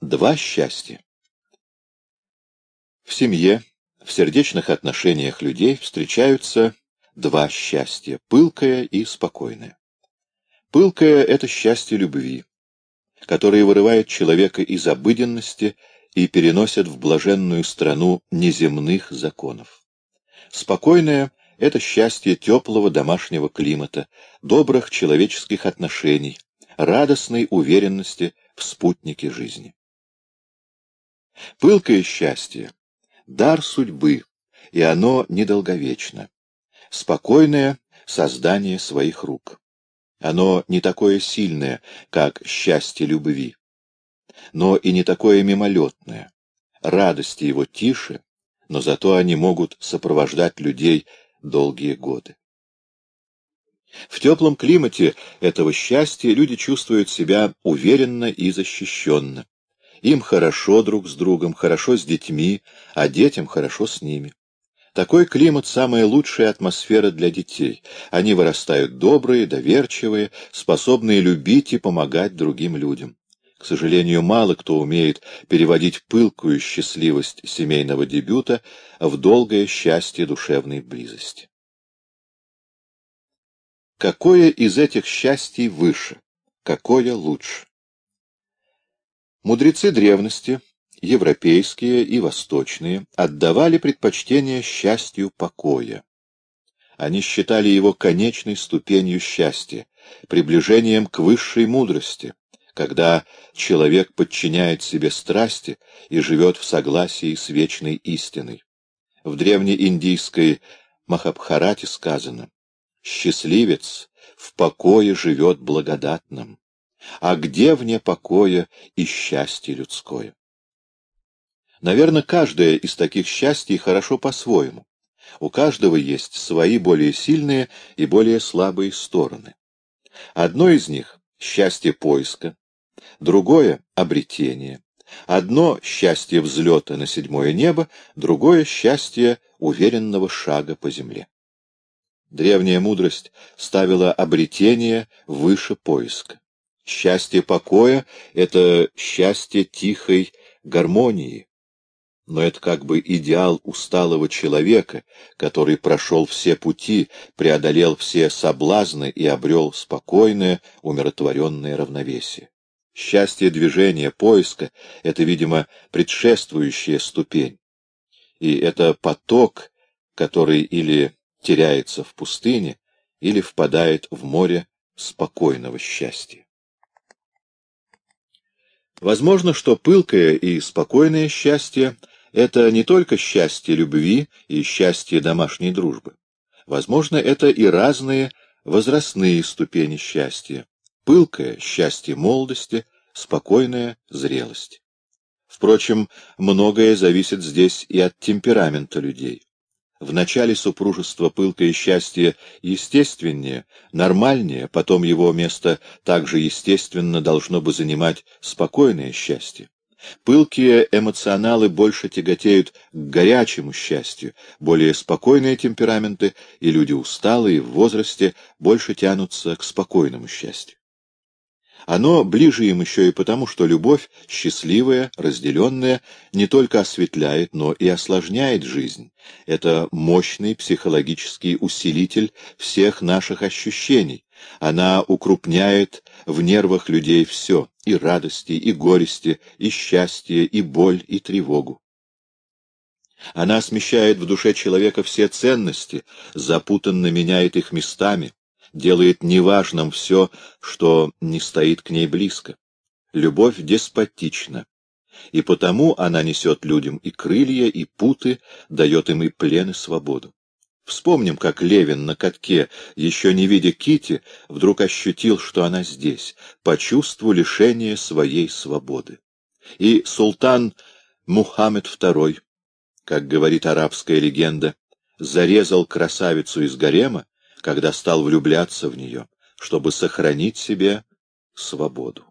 Два счастья. В семье, в сердечных отношениях людей встречаются два счастья — пылкое и спокойное. Пылкое — это счастье любви, которое вырывает человека из обыденности и переносит в блаженную страну неземных законов. Спокойное — это счастье теплого домашнего климата, добрых человеческих отношений, радостной уверенности в спутнике жизни. Пылкое счастье — дар судьбы, и оно недолговечно. Спокойное — создание своих рук. Оно не такое сильное, как счастье любви, но и не такое мимолетное. Радости его тише, но зато они могут сопровождать людей долгие годы. В теплом климате этого счастья люди чувствуют себя уверенно и защищенно. Им хорошо друг с другом, хорошо с детьми, а детям хорошо с ними. Такой климат — самая лучшая атмосфера для детей. Они вырастают добрые, доверчивые, способные любить и помогать другим людям. К сожалению, мало кто умеет переводить пылкую счастливость семейного дебюта в долгое счастье душевной близости. Какое из этих счастий выше? Какое лучше? Мудрецы древности, европейские и восточные, отдавали предпочтение счастью покоя. Они считали его конечной ступенью счастья, приближением к высшей мудрости, когда человек подчиняет себе страсти и живет в согласии с вечной истиной. В древнеиндийской Махабхарате сказано Счастливец в покое живет благодатным, а где вне покоя и счастье людское? Наверное, каждое из таких счастий хорошо по-своему. У каждого есть свои более сильные и более слабые стороны. Одно из них — счастье поиска, другое — обретение. Одно — счастье взлета на седьмое небо, другое — счастье уверенного шага по земле. Древняя мудрость ставила обретение выше поиска. Счастье покоя — это счастье тихой гармонии. Но это как бы идеал усталого человека, который прошел все пути, преодолел все соблазны и обрел спокойное, умиротворенное равновесие. Счастье движения, поиска — это, видимо, предшествующая ступень. И это поток, который или теряется в пустыне или впадает в море спокойного счастья. Возможно, что пылкое и спокойное счастье — это не только счастье любви и счастье домашней дружбы. Возможно, это и разные возрастные ступени счастья. Пылкое — счастье молодости, спокойная — зрелость. Впрочем, многое зависит здесь и от темперамента людей. В начале супружества пылкое счастье естественнее, нормальнее, потом его место также естественно должно бы занимать спокойное счастье. Пылкие эмоционалы больше тяготеют к горячему счастью, более спокойные темпераменты и люди усталые в возрасте больше тянутся к спокойному счастью. Оно ближе им еще и потому, что любовь, счастливая, разделенная, не только осветляет, но и осложняет жизнь. Это мощный психологический усилитель всех наших ощущений. Она укрупняет в нервах людей все — и радости, и горести, и счастье, и боль, и тревогу. Она смещает в душе человека все ценности, запутанно меняет их местами, делает неважным все, что не стоит к ней близко. Любовь деспотична, и потому она несет людям и крылья, и путы, дает им и плен, и свободу. Вспомним, как Левин на катке, еще не видя Кити, вдруг ощутил, что она здесь, по чувству лишения своей свободы. И султан Мухаммед II, как говорит арабская легенда, зарезал красавицу из гарема, когда стал влюбляться в нее, чтобы сохранить себе свободу.